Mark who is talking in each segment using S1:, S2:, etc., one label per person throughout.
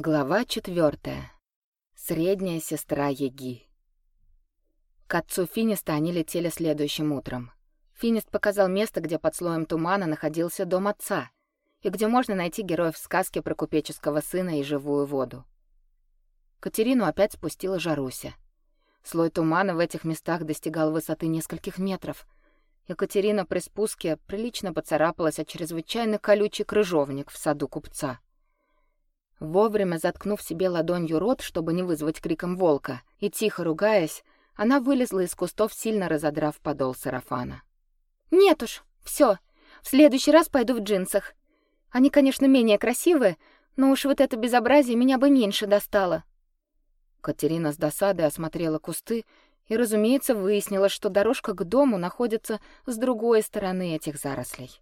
S1: Глава четвертая. Средняя сестра Еги. К отцу Финиста они летели следующим утром. Финист показал место, где под слоем тумана находился дом отца, и где можно найти героев сказки про купеческого сына и живую воду. Катерину опять спустила Жаруся. Слой тумана в этих местах достигал высоты нескольких метров. Екатерина при спуске прилично поцарапалась о чрезвычайно колючий крыжовник в саду купца. Вовремя заткнув себе ладонью рот, чтобы не вызвать криком волка, и тихо ругаясь, она вылезла из кустов, сильно разодрав подол сарафана. «Нет уж, все. В следующий раз пойду в джинсах. Они, конечно, менее красивые, но уж вот это безобразие меня бы меньше достало». Катерина с досадой осмотрела кусты и, разумеется, выяснила, что дорожка к дому находится с другой стороны этих зарослей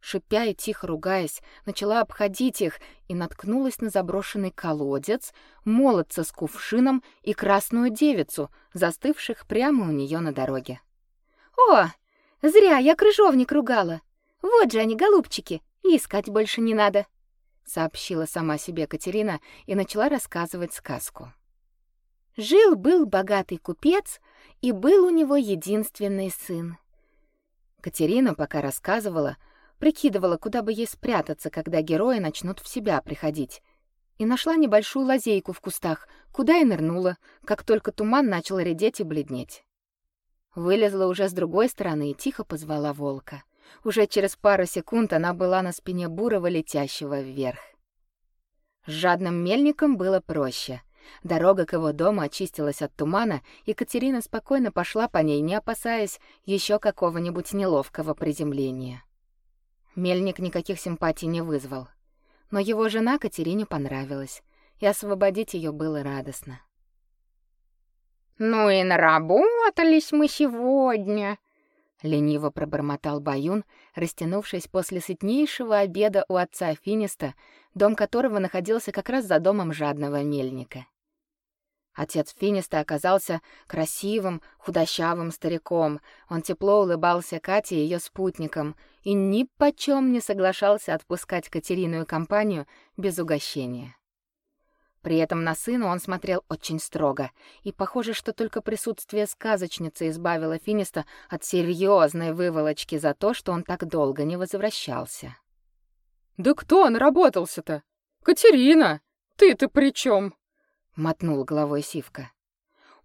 S1: шипя и тихо ругаясь, начала обходить их и наткнулась на заброшенный колодец, молодца с кувшином и красную девицу, застывших прямо у нее на дороге. «О, зря я крыжовник ругала! Вот же они, голубчики, и искать больше не надо!» сообщила сама себе Катерина и начала рассказывать сказку. Жил-был богатый купец, и был у него единственный сын. Катерина пока рассказывала, прикидывала, куда бы ей спрятаться, когда герои начнут в себя приходить. И нашла небольшую лазейку в кустах, куда и нырнула, как только туман начал редеть и бледнеть. Вылезла уже с другой стороны и тихо позвала волка. Уже через пару секунд она была на спине бурого, летящего вверх. С жадным мельником было проще. Дорога к его дому очистилась от тумана, и Катерина спокойно пошла по ней, не опасаясь еще какого-нибудь неловкого приземления. Мельник никаких симпатий не вызвал. Но его жена Катерине понравилась, и освободить ее было радостно.
S2: «Ну и наработались мы сегодня!»
S1: — лениво пробормотал Баюн, растянувшись после сытнейшего обеда у отца Финиста, дом которого находился как раз за домом жадного мельника. Отец Финиста оказался красивым, худощавым стариком. Он тепло улыбался Кате и ее спутникам и ни почем не соглашался отпускать Катерину и компанию без угощения. При этом на сына он смотрел очень строго, и похоже, что только присутствие сказочницы избавило Финиста от серьезной выволочки за то, что он так долго не возвращался.
S3: «Да кто он работался-то? Катерина! Ты-то при чем?
S1: Мотнул головой Сивка.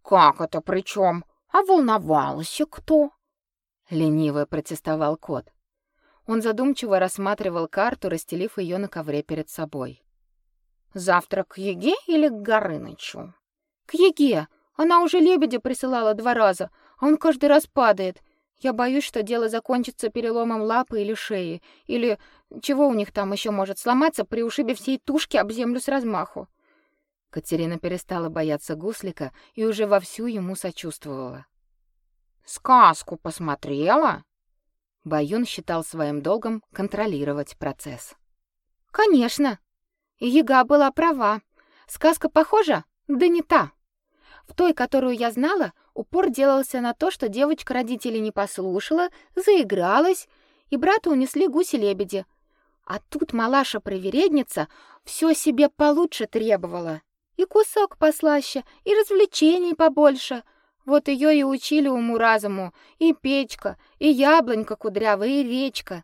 S2: Как это причем? А волновался кто?
S1: лениво протестовал кот. Он задумчиво рассматривал карту, расстелив ее на ковре перед собой.
S2: Завтра к Еге или к Горынычу?
S4: К Еге. Она уже лебедя присылала два раза, а он каждый раз падает. Я боюсь, что дело закончится переломом лапы или шеи, или чего у них там еще может сломаться при ушибе всей тушки об землю с размаху.
S1: Катерина перестала бояться гуслика и уже вовсю ему сочувствовала.
S2: «Сказку посмотрела?»
S1: Баюн считал своим долгом контролировать процесс.
S4: «Конечно. Яга была права. Сказка похожа? Да не та. В той, которую я знала, упор делался на то, что девочка родителей не послушала, заигралась, и брата унесли гуси-лебеди. А тут малаша-провередница все себе получше требовала. И кусок послаще, и развлечений побольше. Вот ее и учили уму-разуму, и печка, и яблонька кудрявая, и речка.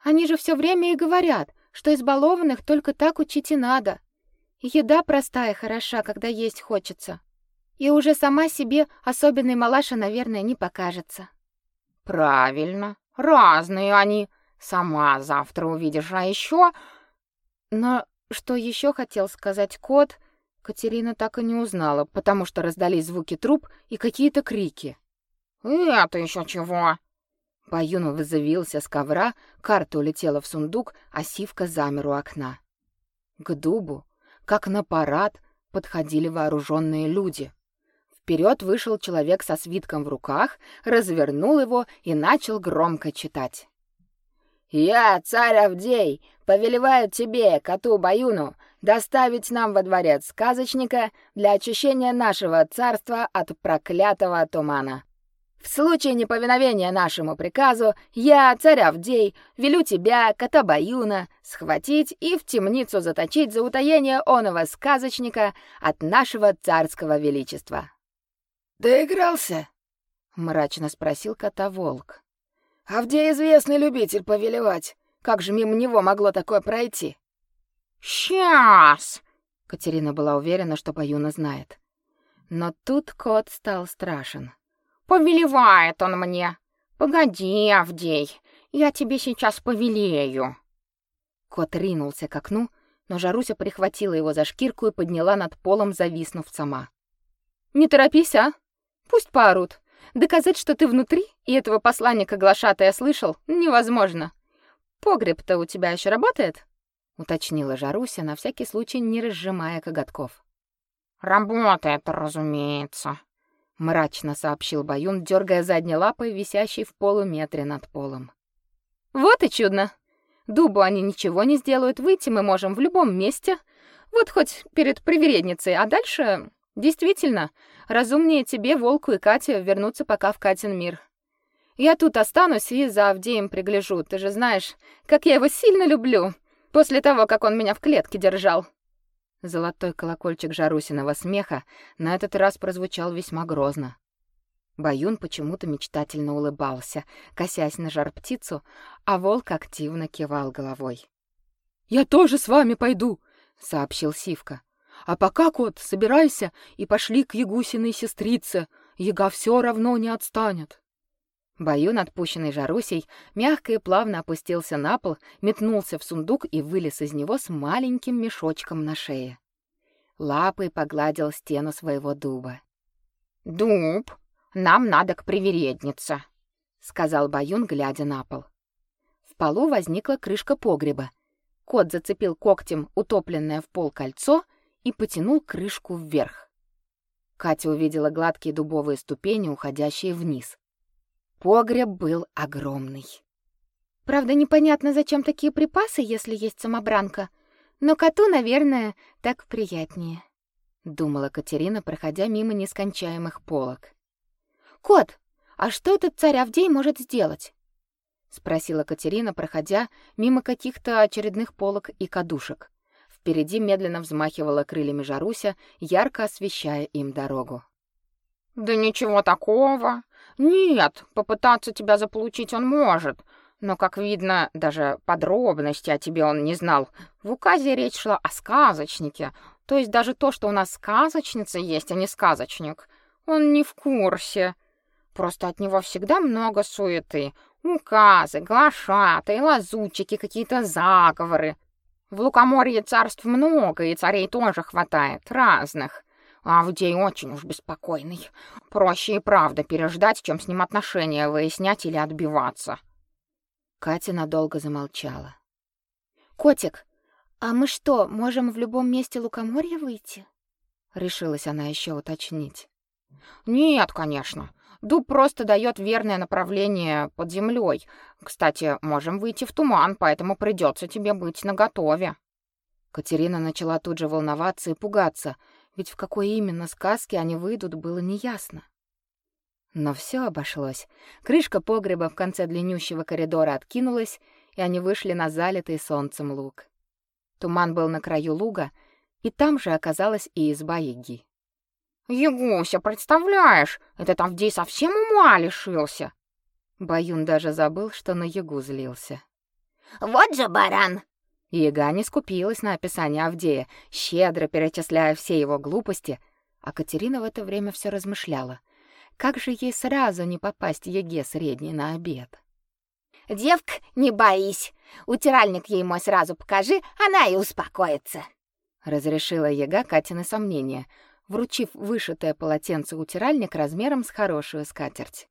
S4: Они же все время и говорят, что избалованных только так учить и надо. Еда простая хороша, когда есть хочется. И уже сама себе особенной малаша, наверное, не покажется.
S2: Правильно, разные они. Сама завтра увидишь, а еще...
S1: Но что еще хотел сказать кот, Катерина так и не узнала, потому что раздались звуки труб и какие-то крики.
S2: «Это еще чего?»
S1: Баюн вызовился с ковра, карта улетела в сундук, а сивка замер у окна. К дубу, как на парад, подходили вооруженные люди. Вперед вышел человек со свитком в руках, развернул его и начал громко читать.
S5: «Я, царь Авдей, повелеваю тебе, коту Баюну, доставить нам во дворец сказочника для очищения нашего царства от проклятого тумана». В случае неповиновения нашему приказу, я, царь Авдей, велю тебя, кота Баюна, схватить и в темницу заточить за утаение оного сказочника от нашего царского величества». «Доигрался?» — мрачно спросил кота Волк. «Авдей известный любитель повелевать. Как же мимо него могло такое пройти?»
S2: «Сейчас!»
S1: — Катерина была уверена, что Баюна знает. Но тут кот стал страшен.
S2: Повелевает он мне. Погоди, Авдей, я тебе сейчас повелею.
S1: Кот ринулся к окну, но Жаруся прихватила его за шкирку и подняла над полом, зависнув сама. Не торопись, а? Пусть поорут. Доказать, что ты внутри и этого посланника глашатая слышал, невозможно. Погреб-то у тебя еще работает? Уточнила Жаруся, на всякий случай не разжимая коготков.
S2: Работает, разумеется,
S1: мрачно сообщил Баюн, дергая задней лапой, висящей в полуметре над полом. Вот и чудно. Дубу они ничего не сделают, выйти мы можем в любом месте. Вот хоть перед привередницей, а дальше действительно разумнее тебе, Волку и Кате вернуться пока в Катин мир. Я тут останусь и за Авдеем пригляжу. Ты же знаешь, как я его сильно люблю. После того, как он меня в клетке держал. Золотой колокольчик Жарусиного смеха на этот раз прозвучал весьма грозно. Баюн почему-то мечтательно улыбался, косясь на жар-птицу, а волк активно кивал головой. «Я тоже с вами пойду», — сообщил Сивка. «А пока, кот, собирайся и пошли к Ягусиной сестрице. Яга все равно не отстанет». Баюн, отпущенный Жарусей, мягко и плавно опустился на пол, метнулся в сундук и вылез из него с маленьким мешочком на шее. Лапой погладил стену своего дуба.
S2: «Дуб, нам надо к привереднице», — сказал Баюн, глядя на пол.
S1: В полу возникла крышка погреба. Кот зацепил когтем утопленное в пол кольцо и потянул крышку вверх. Катя увидела гладкие дубовые ступени, уходящие вниз. Погреб был огромный.
S4: Правда, непонятно, зачем такие припасы, если есть самобранка. Но коту, наверное, так приятнее, думала Катерина, проходя мимо нескончаемых полок. Кот, а что этот царь Авдей может сделать? спросила Катерина, проходя мимо каких-то очередных полок и кадушек. Впереди медленно взмахивала крыльями Жаруся, ярко освещая им дорогу.
S2: Да ничего такого. Нет, попытаться тебя заполучить он может, но, как видно, даже подробности о тебе он не знал. В указе речь шла о сказочнике, то есть даже то, что у нас сказочница есть, а не сказочник. Он не в курсе. Просто от него всегда много суеты. Указы, глашатые, лазутчики, какие-то заговоры. В Лукоморье царств много, и царей тоже хватает, разных. Авдей очень уж беспокойный. Проще и правда переждать, чем с ним отношения выяснять или отбиваться.
S1: Катя надолго замолчала.
S4: Котик, а мы что, можем в любом месте лукоморья выйти?
S1: решилась она еще уточнить.
S2: Нет, конечно. Дуб просто дает верное направление под землей. Кстати, можем выйти в туман, поэтому придется тебе быть наготове.
S1: Катерина начала тут же волноваться и пугаться, ведь в какой именно сказке они выйдут, было неясно. Но все обошлось. Крышка погреба в конце длиннющего коридора откинулась, и они вышли на залитый солнцем луг. Туман был на краю луга, и там же оказалась и изба Яги.
S2: «Ягуся, представляешь, этот Авдей совсем ума лишился!»
S1: Баюн даже забыл, что на Ягу злился.
S5: «Вот же баран!»
S1: Яга не скупилась на описание Авдея, щедро перечисляя все его глупости, а Катерина в это время все размышляла. Как же ей сразу не попасть Яге средней на обед?
S5: «Девка, не боись. Утиральник ей мой сразу покажи, она и успокоится», —
S1: разрешила Яга Катины сомнения, вручив вышитое полотенце утиральник размером с хорошую скатерть.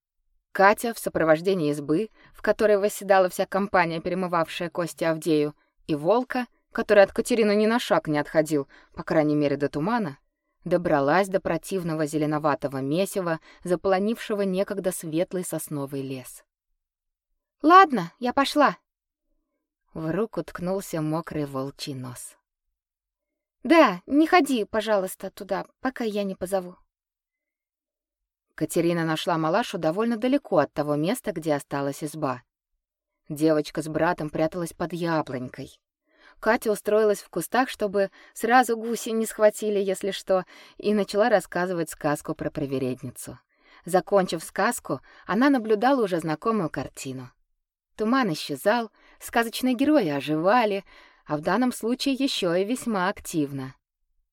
S1: Катя в сопровождении избы, в которой восседала вся компания, перемывавшая кости Авдею, и волка, который от Катерины ни на шаг не отходил, по крайней мере до тумана, добралась до противного зеленоватого месива, заполонившего некогда светлый сосновый лес.
S4: «Ладно, я пошла».
S1: В руку ткнулся мокрый волчий нос.
S4: «Да, не ходи, пожалуйста, туда, пока я не позову».
S1: Катерина нашла малашу довольно далеко от того места, где осталась изба. Девочка с братом пряталась под яблонькой. Катя устроилась в кустах, чтобы сразу гуси не схватили, если что, и начала рассказывать сказку про привередницу. Закончив сказку, она наблюдала уже знакомую картину. Туман исчезал, сказочные герои оживали, а в данном случае еще и весьма активно.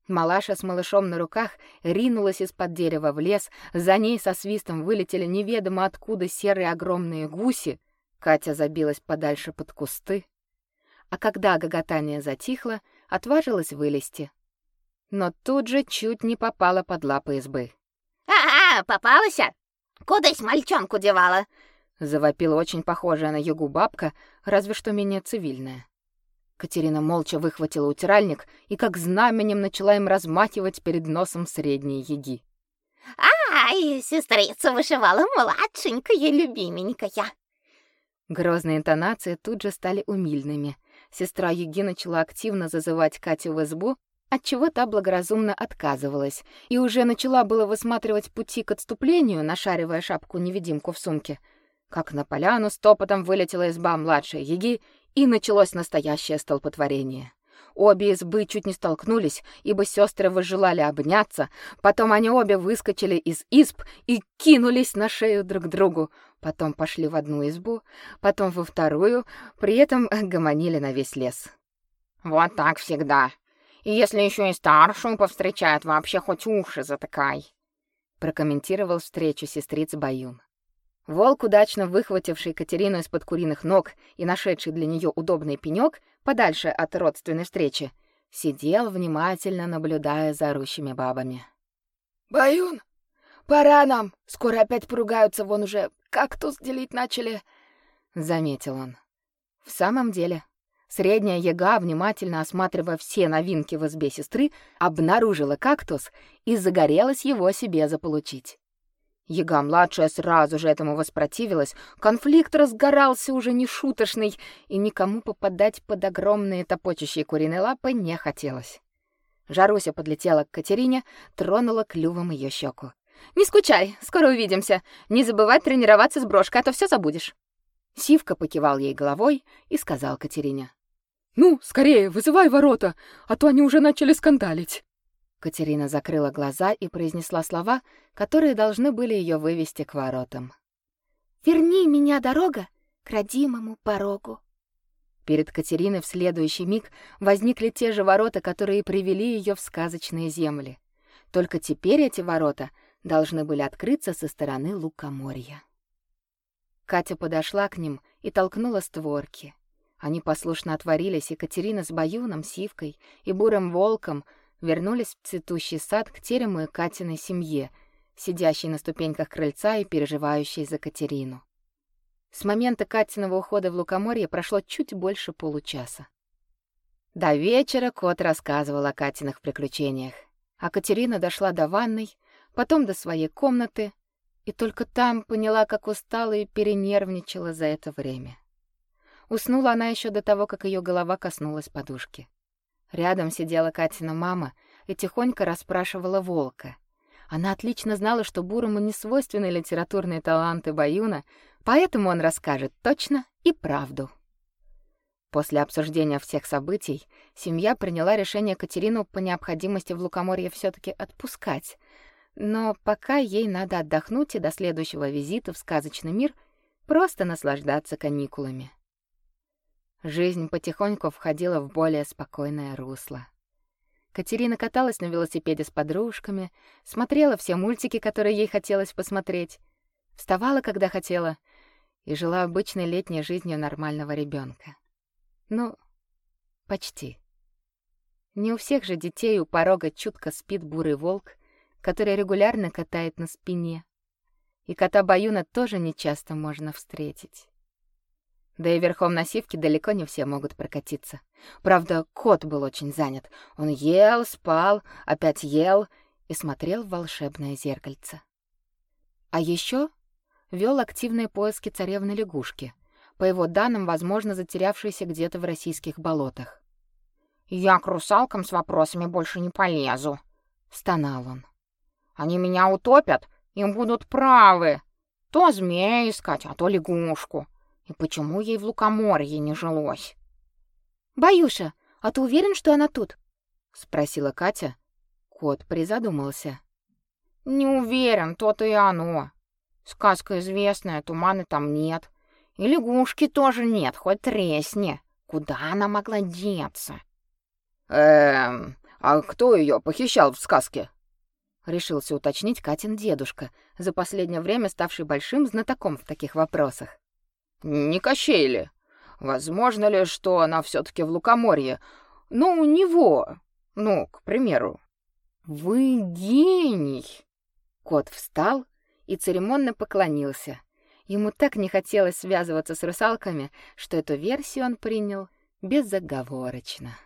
S1: Малаша с малышом на руках ринулась из-под дерева в лес, за ней со свистом вылетели неведомо откуда серые огромные гуси. Катя забилась подальше под кусты, а когда гоготание затихло, отважилась вылезти. Но тут же чуть не попала под лапы избы.
S4: «А-а, попалась? Кудысь мальчонку девала?»
S1: Завопила очень похожая на югу бабка, разве что менее цивильная. Катерина молча выхватила утиральник и как знаменем начала им размахивать перед носом средней яги.
S4: «Ай, сестрица вышивала младшенькая, любименькая!»
S1: Грозные интонации тут же стали умильными. Сестра Яги начала активно зазывать Катю в избу, отчего та благоразумно отказывалась, и уже начала было высматривать пути к отступлению, нашаривая шапку-невидимку в сумке, как на поляну с топотом вылетела изба младшей Яги и началось настоящее столпотворение. Обе избы чуть не столкнулись, ибо сестры выжелали обняться. Потом они обе выскочили из изб и кинулись на шею друг другу. Потом пошли в одну избу, потом во вторую, при этом гомонили на весь лес.
S2: Вот так всегда. И если еще и старшую повстречают, вообще хоть уши затыкай,
S1: прокомментировал встречу сестриц Баюн. Волк, удачно выхвативший Катерину из-под куриных ног и нашедший для нее удобный пенек подальше от родственной встречи, сидел внимательно наблюдая за орущими бабами.
S5: «Баюн, пора нам! Скоро опять поругаются, вон уже кактус делить начали!»
S1: — заметил он. В самом деле, средняя яга, внимательно осматривая все новинки в избе сестры, обнаружила кактус и загорелась его себе заполучить. Яга-младшая сразу же этому воспротивилась, конфликт разгорался уже нешуточный, и никому попадать под огромные топочущие куриные лапы не хотелось. Жаруся подлетела к Катерине, тронула клювом ее щеку. «Не скучай, скоро увидимся. Не забывай тренироваться с брошкой, а то все забудешь». Сивка покивал ей головой и сказал Катерине.
S3: «Ну, скорее, вызывай ворота, а то они уже начали скандалить».
S1: Катерина закрыла глаза и произнесла слова, которые должны были ее вывести к воротам.
S4: «Верни меня, дорога, к родимому порогу».
S1: Перед Катериной в следующий миг возникли те же ворота, которые привели ее в сказочные земли. Только теперь эти ворота должны были открыться со стороны лукоморья. Катя подошла к ним и толкнула створки. Они послушно отворились, и Катерина с Баюном, Сивкой и Бурым Волком — вернулись в цветущий сад к терему и Катиной семье, сидящей на ступеньках крыльца и переживающей за Катерину. С момента Катиного ухода в Лукоморье прошло чуть больше получаса. До вечера кот рассказывал о Катиных приключениях, а Катерина дошла до ванной, потом до своей комнаты, и только там поняла, как устала и перенервничала за это время. Уснула она еще до того, как ее голова коснулась подушки. Рядом сидела Катина мама и тихонько расспрашивала волка. Она отлично знала, что Бурому не свойственны литературные таланты Баюна, поэтому он расскажет точно и правду. После обсуждения всех событий семья приняла решение Катерину по необходимости в Лукоморье все таки отпускать. Но пока ей надо отдохнуть и до следующего визита в сказочный мир просто наслаждаться каникулами. Жизнь потихоньку входила в более спокойное русло. Катерина каталась на велосипеде с подружками, смотрела все мультики, которые ей хотелось посмотреть, вставала, когда хотела, и жила обычной летней жизнью нормального ребенка. Ну, почти. Не у всех же детей у порога чутко спит бурый волк, который регулярно катает на спине. И кота Баюна тоже нечасто можно встретить. Да и верхом на сивке далеко не все могут прокатиться. Правда, кот был очень занят. Он ел, спал, опять ел и смотрел в волшебное зеркальце. А еще вел активные поиски царевны лягушки, по его данным, возможно, затерявшейся где-то в российских болотах.
S2: «Я к русалкам с вопросами больше не полезу», —
S1: стонал он.
S2: «Они меня утопят, и будут правы. То змея искать, а то лягушку. И почему ей в Лукоморье не жилось?
S4: «Баюша, а ты уверен, что она тут?»
S1: — спросила Катя. Кот призадумался.
S2: «Не уверен, то-то и оно. Сказка известная, туманы там нет. И лягушки тоже нет, хоть тресни. Куда она могла деться?»
S5: «Эм, а кто ее похищал в сказке?»
S1: Решился уточнить Катин дедушка, за последнее время ставший большим знатоком в таких вопросах.
S5: «Не Кощей ли? Возможно ли, что она все таки в Лукоморье? Ну, у него. Ну, к примеру».
S2: «Вы гений!»
S1: Кот встал и церемонно поклонился. Ему так не хотелось связываться с русалками, что эту версию он принял безоговорочно.